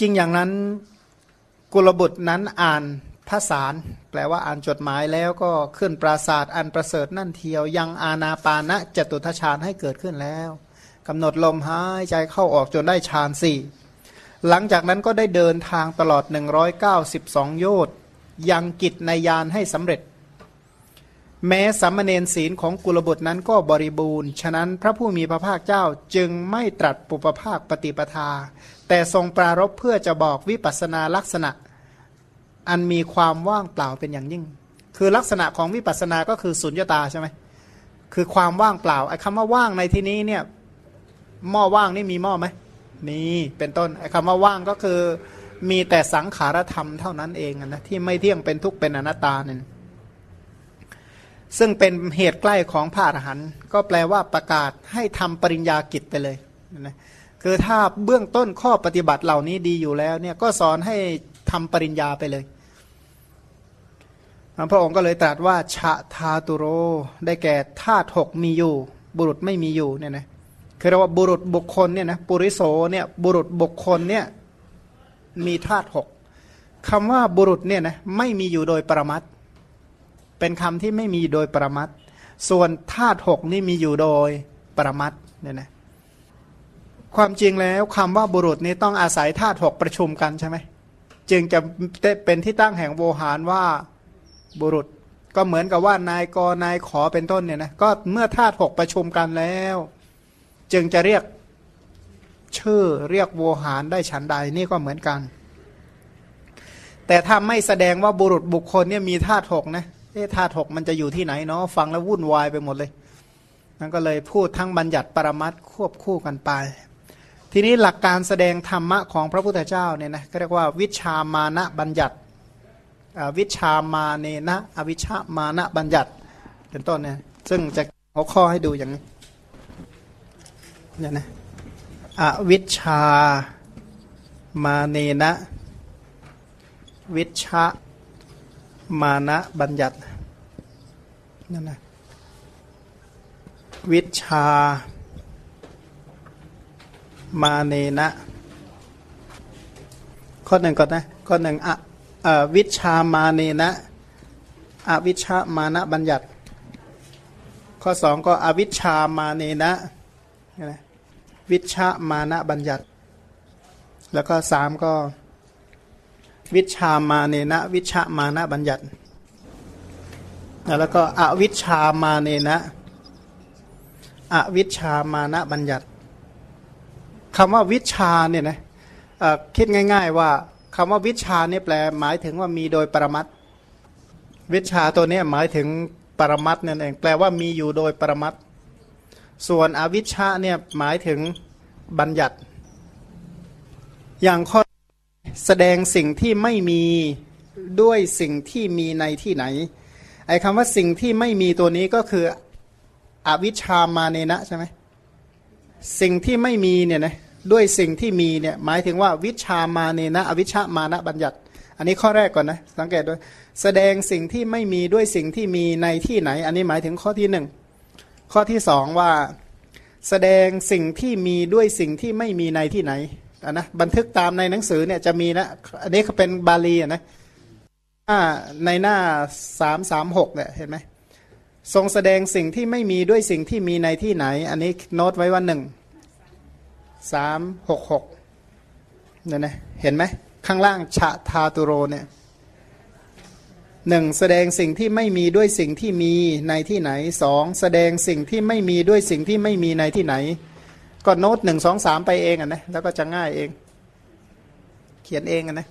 จริงอย่างนั้นกุลบุตรนั้นอ่านภาษาแปลว่าอ่านจดหมายแล้วก็ขึ้นปราศาสตร์อันประเสริฐนั่นเทียว ยังอาณาปานะจตุทชาญให้เกิดขึ้นแล้วกำหนดลมหายใจเข้าออกจนได้ฌานสี่หลังจากนั้นก็ได้เดินทางตลอด 192 โยชน์ยังกิจในยานให้สำเร็จ แม้สัมมเนนศีลของกุลบุตรนั้นก็บริบูรณ์ ฉะนั้นพระผู้มีพระภาคเจ้าจึงไม่ตรัสปุปภาคปฏิปทา แต่ทรงปรารบเพื่อจะบอกวิปัสนาลักษณะ อันมีความว่างเปล่าเป็นอย่างยิ่ง คือลักษณะของวิปัสนาก็คือสุญญตาใช่ไหมคือความว่างเปล่าไอ้คำว่าว่างในที่นี้เนี่ยหม้อว่างนี่มีหม้อไหมมีเป็นต้นไอ้คำว่าว่างก็คือมีแต่สังขารธรรมเท่านั้นเองนะที่ไม่เที่ยงเป็นทุกข์เป็นอนัตตาเนี่ย ซึ่งเป็นเหตุใกล้ของพระอรหันต์ก็แปลว่าประกาศให้ทำปริญญากิจไปเลยนะคือถ้าเบื้องต้นข้อปฏิบัติเหล่านี้ดีอยู่แล้วเนี่ยก็สอนให้ทำปริญญาไปเลยพระองค์ก็เลยตรัสว่าชะทาตุโรได้แก่ธาตุหกมีอยู่ บุรุษไม่มีอยู่เนี่ยนะคือเราว่าบุรุษบุคคลเนี่ยนะปุริโสเนี่ยบุรุษบุคคลเนี่ยมีธาตุหกคำว่าบุรุษเนี่ยนะไม่มีอยู่โดยประมัด เป็นคำที่ไม่มีโดยประมัดส่วนธาตุหกนี่มีอยู่โดยประมัดเนี่ยนะความจริงแล้วคำว่าบุรุษนี่ต้องอาศัยธาตุหกประชุมกันใช่ไหมจึงจะเป็นที่ตั้งแห่งโวหารว่าบุรุษ ก็เหมือนกับว่านายกนายขอเป็นต้นเนี่ยนะก็เมื่อธาตุหกประชุมกันแล้ว จึงจะเรียกชื่อเรียกโวหารได้ฉันใดนี่ก็เหมือนกัน แต่ถ้าไม่แสดงว่าบุรุษบุคคลเนี่ยมีธาตุหกนะ เอ๊ะธาตุหกมันจะอยู่ที่ไหนเนาะฟังแล้ววุ่นวายไปหมดเลยนั่นก็เลยพูดทั้งบัญญัติปรมัตควบคู่กันไป ทีนี้หลักการแสดงธรรมะของพระพุทธเจ้าเนี่ยนะก็เรียกว่าวิชามานะบัญญัติวิชามาเนนะอวิชามานะบัญญัติเป็นต้นเนี่ยซึ่งจะหัวข้อให้ดูอย่างนี้เนี่ยนะอวิชามาเนนะ วิชามานะบัญญัติ นั่นนะวิชา มาเนนะ ข้อหนึ่งก่อนนะ ข้อหนึ่งอะวิชามาเนนะอวิชามานะบัญญัติ ข้อสองก็อวิชามาเนนะนะวิชามานะบัญญัติ แล้วก็สามก็ วิชามาเนนะ วิชามานะบัญญัติ แล้วก็อวิชามาเนนะอวิชามานะบัญญัติคำว่าวิชาเนี่ยนะคิดง่าย ๆ ว่าคำว่าวิชาเนี่ยแปลหมายถึงว่ามีโดยปรมัตวิชาตัวนี้หมายถึงปรมัตนั่นเองแปลว่ามีอยู่โดยปรมัตส่วนอวิชชาเนี่ยหมายถึงบัญญัติ อย่างข้อแสดงสิ่งที่ไม่มีด้วยสิ่งที่มีในที่ไหน ไอ้คำว่าสิ่งที่ไม่มีตัวนี้ก็คืออวิชามาเนนะใช่ไหมสิ่งที่ไม่มีเนี่ยนะด้วยสิ่งที่มีเนี่ยหมายถึงว่าวิชามาเนนะ อวิชามานะบัญญัติ อันนี้ข้อแรกก่อนนะสังเกตด้วยแสดงสิ่งที่ไม่มีด้วยสิ่งที่มีในที่ไหน อันนี้หมายถึงข้อที่หนึ่งข้อที่สองว่าแสดงสิ่งที่มีด้วยสิ่งที่ไม่มีในที่ไหนนะบันทึกตามในหนังสือเนี่ยจะมีนะอันนี้เขาเป็นบาลีนะ ในหน้าสามสามหกเนี่ยเห็นไหมทรงแสดงสิ่งที่ไม่มีด้วยสิ่งที่มีในที่ไหน อันนี้โน้ตไว้ว่าหนึ่งสามหกหกเนี่ยนะเห็นไหมข้างล่างฉะทาตุโรเนี่ยหนึ่งแสดงสิ่งที่ไม่มีด้วยสิ่งที่มีในที่ไหนสองแสดงสิ่งที่ไม่มีด้วยสิ่งที่ไม่มีในที่ไหน ก็โน้ตหนึ่งสองสามไปเองอะนะแล้วก็จะง่ายเอง เขียนเองอะนะ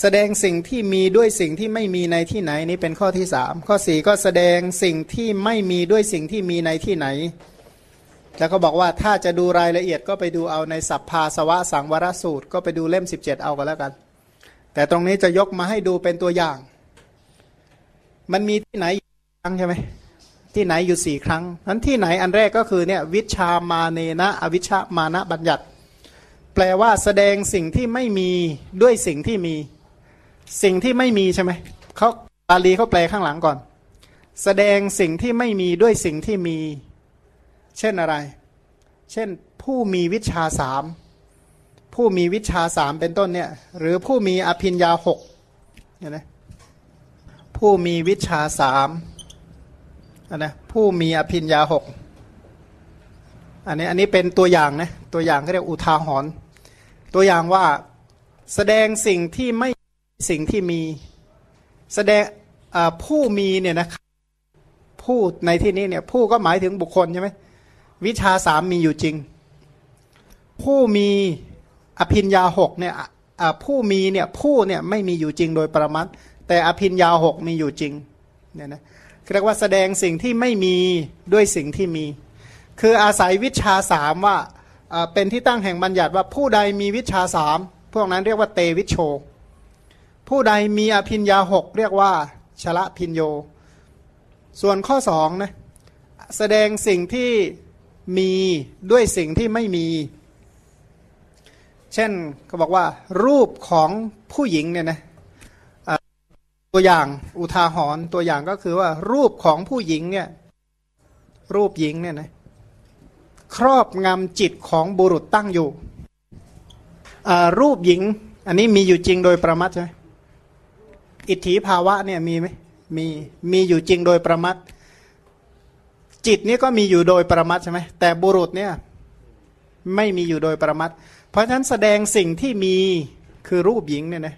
แสดงสิ่งที่มีด้วยสิ่งที่ไม่มีในที่ไหนนี้เป็นข้อที่สามข้อสี่ก็แสดงสิ่งที่ไม่มีด้วยสิ่งที่มีในที่ไหน แล้วก็บอกว่าถ้าจะดูรายละเอียดก็ไปดูเอาในสัพพาสวะสังวรสูตร ก็ไปดูเล่ม 17 เอาก็แล้วกัน แต่ตรงนี้จะยกมาให้ดูเป็นตัวอย่าง มันมีที่ไหนครั้งใช่ไหมที่ไหนอยู่สี่ครั้งนั้นที่ไหนอันแรกก็คือเนี่ยวิชามาเนนะอวิชามานะบัญญัติ แปลว่าแสดงสิ่งที่ไม่มีด้วยสิ่งที่มี สิ่งที่ไม่มีใช่ไหมเขาบาลีเขาแปลข้างหลังก่อน แสดงสิ่งที่ไม่มีด้วยสิ่งที่มี เช่นอะไร เช่นผู้มีวิชาสามผู้มีวิชาสามเป็นต้นเนี่ยหรือผู้มีอภิญญาหกเนี่ยนะผู้มีวิชาสามนะผู้มีอภิญญาหกอันนี้อันนี้เป็นตัวอย่างนะตัวอย่างเขาเรียกอุทาหรณ์ตัวอย่างว่าแสดงสิ่งที่ไม่ สิ่งที่มีแสดงผู้มีเนี่ยนะผู้ในที่นี้เนี่ยผู้ก็หมายถึงบุคคลใช่ไหมวิชาสามมีอยู่จริง ผู้มีอภินยาหกเนี่ยผู้มีเนี่ยผู้เนี่ยไม่มีอยู่จริงโดยประมัดแต่อภินยาหกมีอยู่จริงเนี่ยนะเรียกว่าแสดงสิ่งที่ไม่มีด้วยสิ่งที่มี คืออาศัยวิชาสามว่าเป็นที่ตั้งแห่งบัญญัติว่าผู้ใดมีวิชาสามพวกนั้นเรียกว่าเตวิชโช ผู้ใดมีอภินยาหกเรียกว่าชละพินโย ส่วนข้อสองนะแสดงสิ่งที่มีด้วยสิ่งที่ไม่มี เช่นเขาบอกว่า รูปของผู้หญิงเนี่ยนะตัวอย่างอุทาหรณ์ตัวอย่างก็คือว่า รูปของผู้หญิงเนี่ยรูปหญิงเนี่ยนะครอบงำจิตของบุรุษตั้งอยู่รูปหญิง อันนี้มีอยู่จริงโดยประมัดใช่ไหม อิทธิภาวะเนี่ยมีไหมมีมีอยู่จริงโดยประมัดจิตนี้ก็มีอยู่โดยประมัดใช่ไหมแต่บุรุษเนี่ยไม่มีอยู่โดยประมัดเพราะฉะนั้นแสดงสิ่งที่มีคือรูปหญิงเนี่ยนะ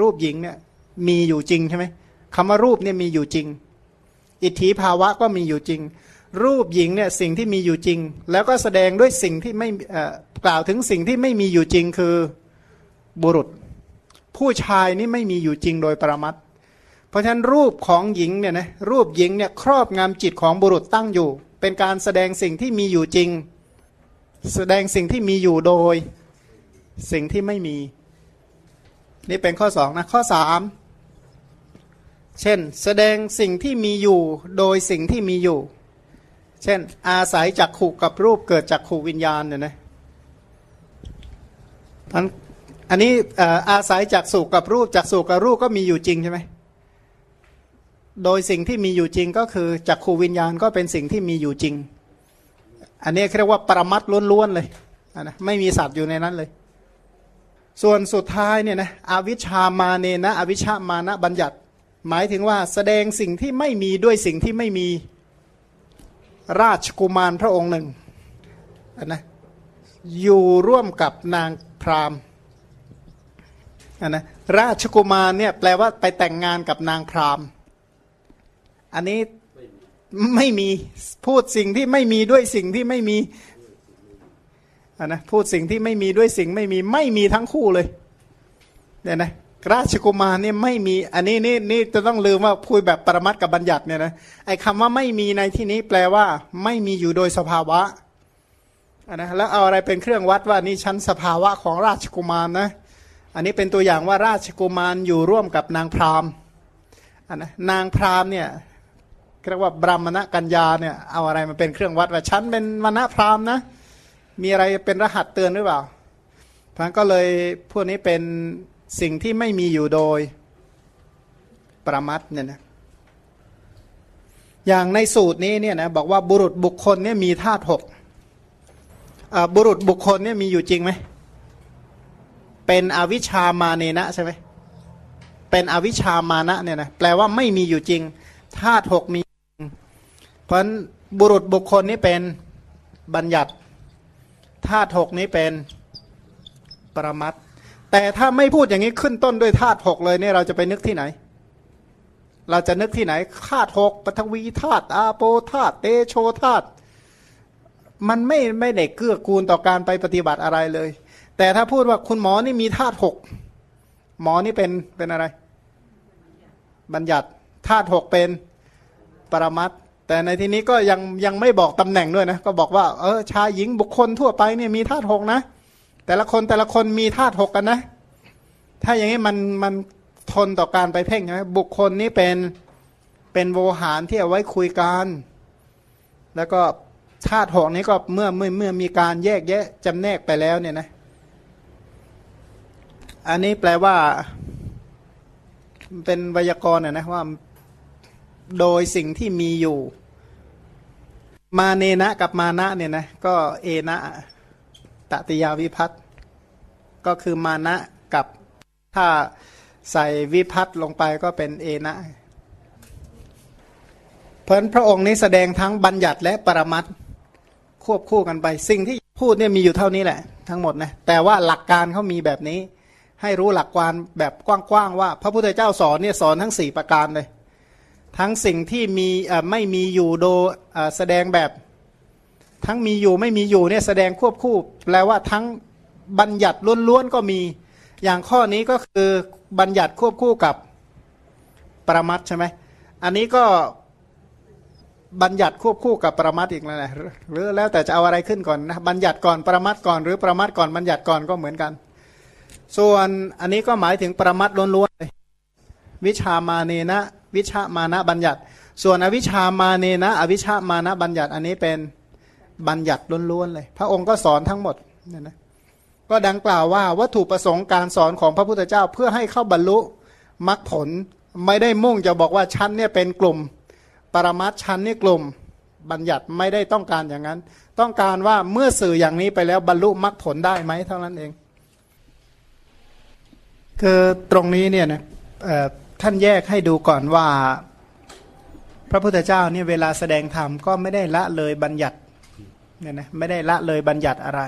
รูปหญิงเนี่ยมีอยู่จริงใช่ไหมคำว่ารูปเนี่ยมีอยู่จริง อิทธิภาวะก็มีอยู่จริง รูปหญิงเนี่ยสิ่งที่มีอยู่จริง แล้วก็แสดงด้วยสิ่งที่ไม่กล่าวถึงสิ่งที่ไม่มีอยู่จริงคือบุรุษ ผู้ชายนี่ไม่มีอยู่จริงโดยประมัดเพราะฉะนั้นรูปของหญิงเนี่ยนะรูปหญิงเนี่ยครอบงำจิตของบุรุษตั้งอยู่ เป็นการแสดงสิ่งที่มีอยู่จริง แสดงสิ่งที่มีอยู่โดยสิ่งที่ไม่มี นี่เป็นข้อสองนะข้อสามเช่น แสดงสิ่งที่มีอยู่โดยสิ่งที่มีอยู่ เช่น อาศัยจักขู่กับรูปเกิดจากขู่วิญญาณเนี่ยนะ อันนี้อาศัยจากสุกับรูปจากสุกับรูปก็มีอยู่จริงใช่ไหมโดยสิ่งที่มีอยู่จริงก็คือจักขูวิญญาณก็เป็นสิ่งที่มีอยู่จริง อันนี้เรียกว่าปรมัตล้วนๆเลยนะไม่มีสัตว์อยู่ในนั้นเลย ส่วนสุดท้ายเนี่ยนะอวิชามาเนนะอวิชามานะบัญญัติ หมายถึงว่าแสดงสิ่งที่ไม่มีด้วยสิ่งที่ไม่มีราชกุมารพระองค์หนึ่งนะอยู่ร่วมกับนางพราหมณ์ นะราชกุมารเนี่ยแปลว่าไปแต่งงานกับนางพราหมณ์ อันนี้ไม่มีพูดสิ่งที่ไม่มีด้วยสิ่งที่ไม่มีอันนะพูดสิ่งที่ไม่มีด้วยสิ่งไม่มีไม่มีทั้งคู่เลยเนี่ยนะราชกุมารเนี่ยไม่มีอันนี้นี่นี่จะต้องลืมว่าพูดแบบปรมัตกับบัญญัติเนี่ยนะไอ้คำว่าไม่มีในที่นี้แปลว่า ไม่มีอยู่โดยสภาวะอันนะแล้วเอาอะไรเป็นเครื่องวัดว่านี่ชั้นสภาวะของราชกุมารนะ อันนี้เป็นตัวอย่างว่าราชกุมารอยู่ร่วมกับนางพราหมณ์นนะนางพราหมณ์เนี่ยเรียกว่าบรามณกัญญาเนี่ยเอาอะไรมาเป็นเครื่องวัดว่าฉันเป็นมณพราหมณ์นะมีอะไรเป็นรหัสเตือนหรือเปล่าพันก็เลยพวกนี้เป็นสิ่งที่ไม่มีอยู่โดยประมัดเนี่ยนะอย่างในสูตรนี้เนี่ยนะบอกว่าบุรุษบุคคลเนี่ยมีธาตุหกบุรุษบุคคลเนี่ยมีอยู่จริงไหม เป็นอวิชามาเนนะใช่ไหมเป็นอวิชามานะเนี่ยนะแปลว่าไม่มีอยู่จริงธาตุหกมี เพราะบุรุษบุคคลนี้เป็นบัญญัติธาตุหกนี้เป็นปรมัตแต่ถ้าไม่พูดอย่างนี้ขึ้นต้นด้วยธาตุหกเลยเนี่ยเราจะไปนึกที่ไหน เราจะนึกที่ไหนธาตุหกปฐวีธาตุอาโปธาตุเตโชธาตุมันไม่ไม่ได้เกื้อกูลต่อการไปปฏิบัติอะไรเลย แต่ถ้าพูดว่าคุณหมอนี่มีธาตุหกหมอนี่เป็นเป็นอะไร บัญญัติธาตุหกเป็นปรมัตแต่ในที่นี้ก็ยังยังไม่บอกตำแหน่งด้วยนะก็บอกว่าเออชายหญิงบุคคลทั่วไปเนี่ยมีธาตุหกนะ แต่ละคนแต่ละคนมีธาตุหกกันนะ ถ้าอย่างนี้มันมันทนต่อการไปเพ่งใช่ไหมบุคคลนี้เป็นเป็นโวหารที่เอาไว้คุยกันแล้วก็ธาตุหกนี้ก็เมื่อเมื่อเมื่อมีการแยกแยะจำแนกไปแล้วเนี่ยนะ อันนี้แปลว่า เป็นไวยากรณ์นะว่าโดยสิ่งที่มีอยู่ มาเนนะกับมานะเนี่ยนะก็เอนะตติยาวิพัตก็คือมานะกับถ้าใส่วิพัตลงไปก็เป็นเอนะเพราะพระองค์นี้แสดงทั้งบัญญัติและปรมัตควบคู่กันไป สิ่งที่พูดเนี่ยมีอยู่เท่านี้แหละ ทั้งหมดนะแต่ว่าหลักการเขามีแบบนี้ ให้รู้หลักการแบบกว้างๆว่า พระพุทธเจ้าสอนเนี่ยสอนทั้ง 4 ประการเลย ทั้งสิ่งที่มีไม่มีอยู่โดแสดงแบบทั้งมีอยู่ไม่มีอยู่เนี่ยแสดงควบคู่แปลว่าทั้งบัญญัติล้วนๆก็มี อย่างข้อนี้ก็คือบัญญัติควบคู่กับประมัตใช่ไหมอันนี้ก็บัญญัติควบคู่กับประมัตอีกแล้วนะหรือแล้วแต่จะเอาอะไรขึ้นก่อนนะบัญญัติก่อนประมัตก่อนหรือประมัตก่อนบัญญัติก่อนก็เหมือนกัน ส่วนอันนี้ก็หมายถึงประมัตล้วนๆเลยวิชามาเนนะ วิชามานะบัญญัติ ส่วนอวิชามาเนนะ อวิชามานะบัญญัติ อันนี้เป็นบัญญัติล้วนๆเลย พระองค์ก็สอนทั้งหมดเนี่ยนะก็ดังกล่าวว่าวัตถุประสงค์การสอนของพระพุทธเจ้าเพื่อให้เข้าบรรลุมรรคผลไม่ได้มุ่งจะบอกว่าชั้นเนี่ยเป็นกลุ่ม ปรมัตชั้นนี่กลุ่ม บัญญัติไม่ได้ต้องการอย่างนั้น ต้องการว่าเมื่อสื่ออย่างนี้ไปแล้วบรรลุมรรคผลได้ไหมเท่านั้นเอง คือตรงนี้เนี่ยนะท่านแยกให้ดูก่อนว่า พระพุทธเจ้าเนี่ยเวลาแสดงธรรมก็ไม่ได้ละเลยบัญญัติเนี่ยนะไม่ได้ละเลยบัญญัติอะไร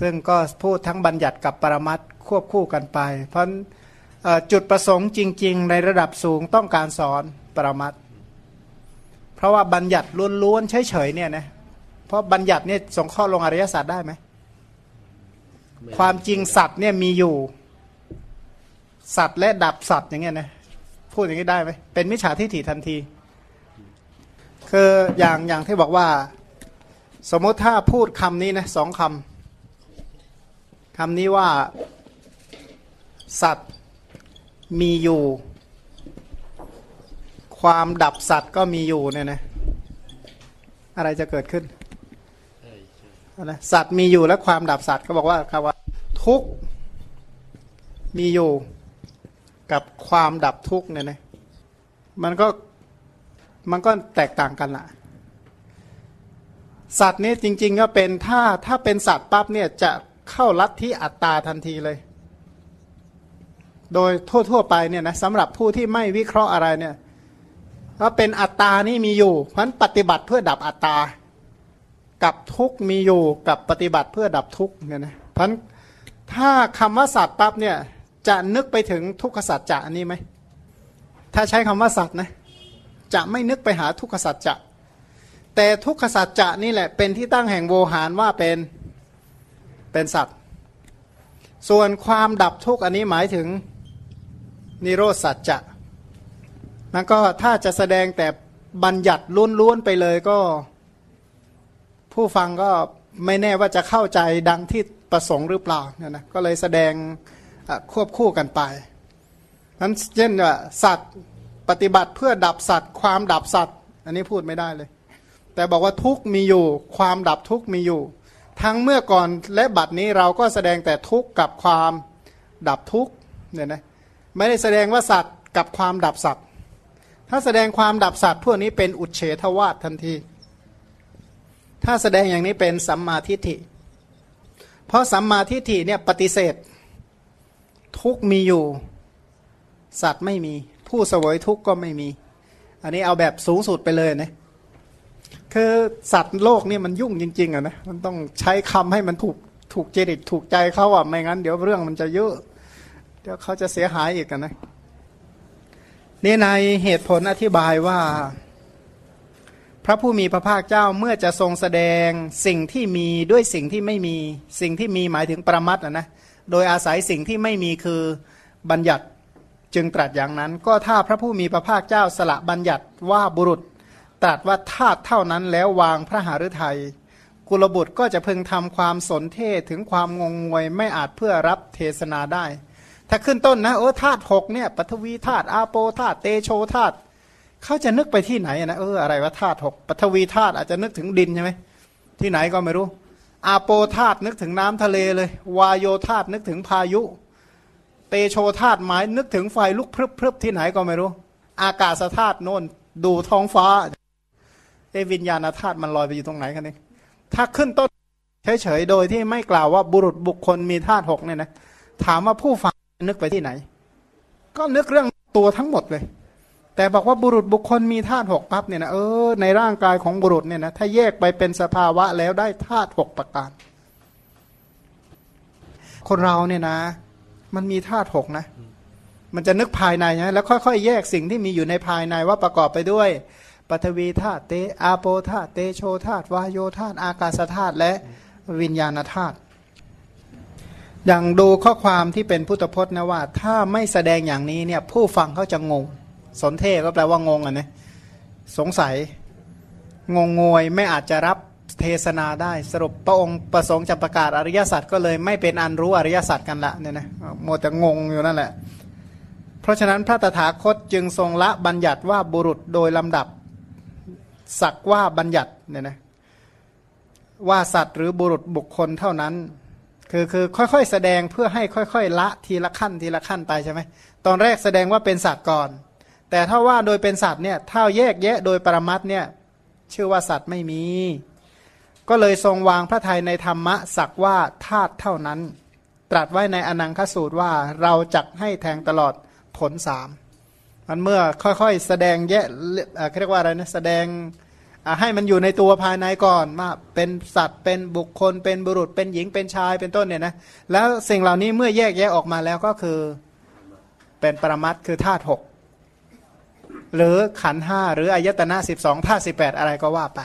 ซึ่งก็พูดทั้งบัญญัติกับปรมัตควบคู่กันไป เพราะจุดประสงค์จริง ๆ ในระดับสูงต้องการสอนปรมัตเพราะว่าบัญญัติล้วนๆเฉยๆเนี่ยนะเพราะบัญญัติเนี่ยสงข้อลงอริยสัจได้ไหมความจริงสัตว์เนี่ยมีอยู่ สัตว์และดับสัตว์อย่างเงี้ยนะพูดอย่างนี้ได้ไหมเป็นมิจฉาทิฏฐิทันที คืออย่างอย่างที่บอกว่า สมมติถ้าพูดคำนี้นะสองคำคำนี้ว่า สัตว์มีอยู่ ความดับสัตว์ก็มีอยู่เนี่ยนะอะไรจะเกิดขึ้นนะสัตว์มีอยู่และความดับสัตว์เขาบอกว่าคำว่า ทุกมีอยู่ กับความดับทุกเนี่ยนะมันก็มันก็แตกต่างกันละสัตว์นี้จริง ๆ ก็เป็นถ้าถ้าเป็นสัตว์ปั๊บเนี่ยจะเข้าลัทธิอัตตาทันทีเลย โดยทั่ว ๆ ไปเนี่ยนะสำหรับผู้ที่ไม่วิเคราะห์อะไรเนี่ยว่าเป็นอัตตานี่มีอยู่เพราะนั้นปฏิบัติเพื่อดับอัตตา กับทุกมีอยู่กับปฏิบัติเพื่อดับทุกเนี่ยนะเพราะถ้าคำว่าสัตว์ปั๊บเนี่ย จะนึกไปถึงทุกขสัจจะนี้ไหม ถ้าใช้คำว่าสัตว์นะ จะไม่นึกไปหาทุกขสัจจะ แต่ทุกขสัจจะนี่แหละ เป็นที่ตั้งแห่งโวหารว่าเป็น เป็นสัตว์ ส่วนความดับทุกข์อันนี้หมายถึงนิโรธสัจจะนั่นก็ถ้าจะแสดงแต่บัญญัติล้วนๆไปเลยก็ ผู้ฟังก็ไม่แน่ว่าจะเข้าใจดังที่ประสงค์หรือเปล่าเนี่ยนะก็เลยแสดง ควบคู่กันไปนั้นเช่นว่าสัตว์ปฏิบัติเพื่อดับสัตว์ ความดับสัตว์ อันนี้พูดไม่ได้เลย แต่บอกว่าทุกมีอยู่ ความดับทุกมีอยู่ ทั้งเมื่อก่อนและบัดนี้เราก็แสดงแต่ทุกกับความดับทุกเนี่ยนะไม่ได้แสดงว่าสัตว์กับความดับสัตว์ ถ้าแสดงความดับสัตว์พวกนี้เป็นอุเฉทวาททันที ถ้าแสดงอย่างนี้เป็นสัมมาทิฏฐิ เพราะสัมมาทิฏฐิเนี่ยปฏิเสธ ทุกมีอยู่ สัตว์ไม่มี ผู้เสวยทุกก็ไม่มี อันนี้เอาแบบสูงสุดไปเลยนะคือสัตว์โลกนี่มันยุ่งจริง ๆอะนะมันต้องใช้คำให้มันถูกถูกเจริตถูกใจเขาอะไม่งั้น เดี๋ยวเรื่องมันจะเยอะเดี๋ยวเขาจะเสียหายอีกกันนะนี่ในเหตุผลอธิบายว่า พระผู้มีพระภาคเจ้าเมื่อจะทรงแสดงสิ่งที่มีด้วยสิ่งที่ไม่มี สิ่งที่มีหมายถึงประมัดนะนะ โดยอาศัยสิ่งที่ไม่มีคือบัญญัติจึงตรัสอย่างนั้น ก็ถ้าพระผู้มีพระภาคเจ้าสละบัญญัติว่าบุรุษ ตรัสว่าธาตุเท่านั้นแล้ววางพระหฤทัยกุลบุตรก็จะพึงทำความสนเทศถึงความงงงวยไม่อาจเพื่อรับเทศนาได้ ถ้าขึ้นต้นนะเออธาตุหกเนี่ยปฐวีธาตุอาโปธาตุเตโชธาตุเขาจะนึกไปที่ไหนนะเอออะไรว่าธาตุหกปฐวีธาตุอาจจะนึกถึงดินใช่ไหมที่ไหนก็ไม่รู้ อาโปธาตนึกถึงน้ำทะเลเลย วายโยธาตนึกถึงพายุ เตโชธาตหมายนึกถึงไฟลุกพรึบพรึบที่ไหนก็ไม่รู้ อากาศธาตุโน่นดูท้องฟ้าเอวิญญาณธาตุมันลอยไปอยู่ตรงไหนกันนี่ถ้าขึ้นต้นเฉยๆโดยที่ไม่กล่าวว่าบุรุษบุคคลมีธาตุหกเนี่ยนะถามว่าผู้ฟังนึกไปที่ไหน ก็นึกเรื่องตัวทั้งหมดเลย แต่บอกว่าบุรุษบุคคลมีธาตุหกปั๊บเนี่ยนะเออในร่างกายของบุรุษเนี่ยนะถ้าแยกไปเป็นสภาวะแล้วได้ธาตุหกประการ คนเราเนี่ยนะ มันมีธาตุหกนะ มันจะนึกภายในนะแล้วค่อยๆ แยกสิ่งที่มีอยู่ในภายในว่าประกอบไปด้วยปฐวีธาตุเตอาโปธาตุเตโชธาตุวายโยธาตุอากาศธาตุและวิญญาณธาตุอย่างดูข้อความที่เป็นพุทธพจน์นะว่า ถ้าไม่แสดงอย่างนี้เนี่ยผู้ฟังเขาจะงง สนเทก็แปลว่างงอะนะสงสัยงงงวยไม่อาจจะรับเทศนาได้สรุปพระองค์ประสงค์จะประกาศอริยสัจก็เลยไม่เป็นอันรู้อริยสัจกันละเนี่ยนะโมวแต่งงอยู่นั่นแหละ เพราะฉะนั้นพระตถาคตจึงทรงละบัญญัติว่าบุรุษโดยลำดับสักว่าบัญญัติเนี่ยนะว่าสัตว์หรือบุรุษบุคคลเท่านั้น คือคือค่อยๆ แสดงเพื่อให้ค่อย ๆ ละทีละขั้นทีละขั้นไปใช่ไหมตอนแรกแสดงว่าเป็นสัตว์ก่อน แต่ถ้าว่าโดยเป็นสัตว์เนี่ยถ้าแยกแยะโดยปรมัตเนี่ยชื่อว่าสัตว์ไม่มี ก็เลยทรงวางพระทัยในธรรมะสักว่าธาตุเท่านั้น ตรัสไว้ในอนังคสูตรว่าเราจักให้แทงตลอดผลสามมันเมื่อค่อยๆ แสดงแยะเอ่าเรียกว่าอะไรนะแสดงให้มันอยู่ในตัวภายในก่อนว่าเป็นสัตว์เป็นบุคคล เป็นบุรุษเป็นหญิงเป็นชายเป็นต้นเนี่ยนะแล้วสิ่งเหล่านี้เมื่อแยกแยะออกมาแล้วก็คือเป็นปรมัตคือธาตุหก หรือขันห้าหรืออายตนะสิบสองธาตุสิบแปดอะไรก็ว่าไป